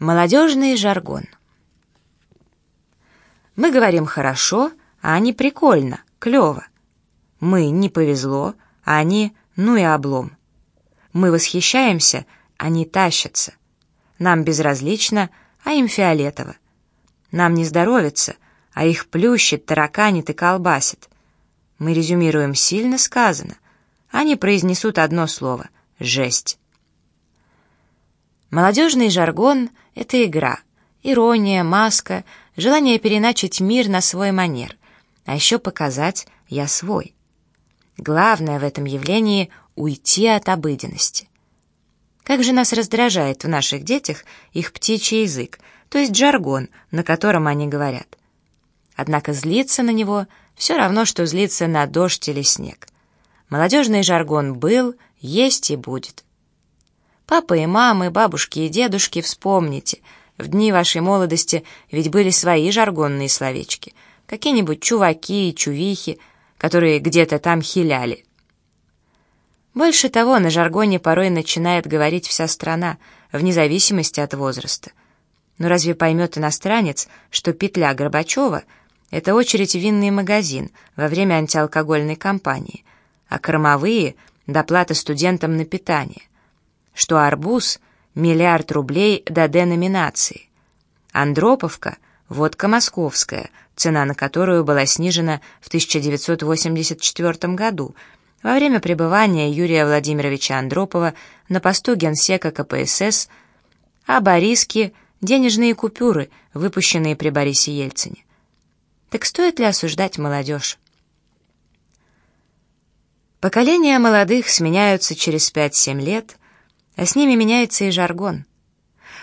Молодежный жаргон. Мы говорим «хорошо», а они «прикольно», «клево». Мы «не повезло», а они «ну и облом». Мы восхищаемся, они тащатся. Нам безразлично, а им фиолетово. Нам не здоровится, а их плющит, тараканит и колбасит. Мы резюмируем сильно сказано. Они произнесут одно слово — «жесть». Молодежный жаргон — это игра, ирония, маска, желание переначить мир на свой манер, а еще показать «я свой». Главное в этом явлении — уйти от обыденности. Как же нас раздражает в наших детях их птичий язык, то есть жаргон, на котором они говорят. Однако злиться на него все равно, что злиться на дождь или снег. Молодежный жаргон был, есть и будет. Папа и мамы, бабушки и дедушки, вспомните, в дни вашей молодости ведь были свои жаргонные словечки, какие-нибудь чуваки и чувихи, которые где-то там хиляли. Больше того, на жаргоне порой начинает говорить вся страна, вне зависимости от возраста. Но разве поймет иностранец, что петля Горбачева — это очередь винный магазин во время антиалкогольной кампании, а кормовые — доплата студентам на питание? Что арбуз — миллиард рублей до деноминации. Андроповка — водка московская, цена на которую была снижена в 1984 году во время пребывания Юрия Владимировича Андропова на посту генсека КПСС, а Бориске — денежные купюры, выпущенные при Борисе Ельцине. Так стоит ли осуждать молодежь? Поколения молодых сменяются через 5-7 лет, а с ними меняется и жаргон.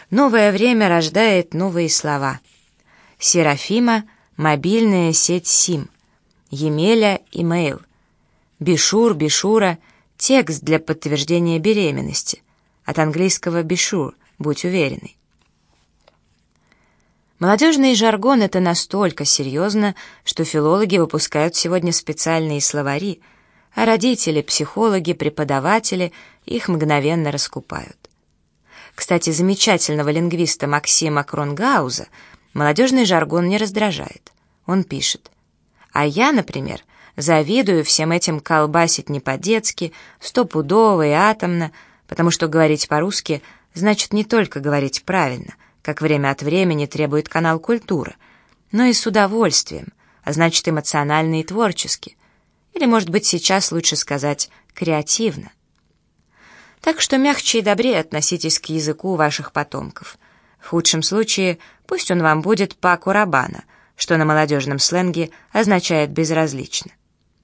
Новое время рождает новые слова. Серафима — мобильная сеть СИМ, Емеля — имейл, Бишур, Бишура — текст для подтверждения беременности, от английского «бишур» — «будь уверенный». Молодежный жаргон — это настолько серьезно, что филологи выпускают сегодня специальные словари — а родители, психологи, преподаватели их мгновенно раскупают. Кстати, замечательного лингвиста Максима Кронгауза молодежный жаргон не раздражает. Он пишет. А я, например, завидую всем этим колбасить не по-детски, стопудово и атомно, потому что говорить по-русски значит не только говорить правильно, как время от времени требует канал «Культура», но и с удовольствием, а значит эмоционально и творчески, или, может быть, сейчас лучше сказать «креативно». Так что мягче и добрее относитесь к языку ваших потомков. В худшем случае пусть он вам будет паку рабана, что на молодежном сленге означает «безразлично».